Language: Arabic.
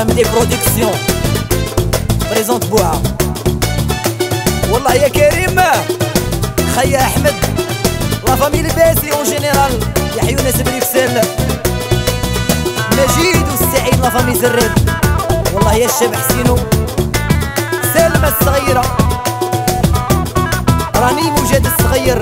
ام دي برودكسيون بريزونت بوها والله يا كريم خيا احمد لا فامي باسي اون جينيرال يحيوا ناس بريكسل مجيد والسعيد لا فامي زريد والله يا الشاب حسينو سلمى الصغيرة راني موجد الصغير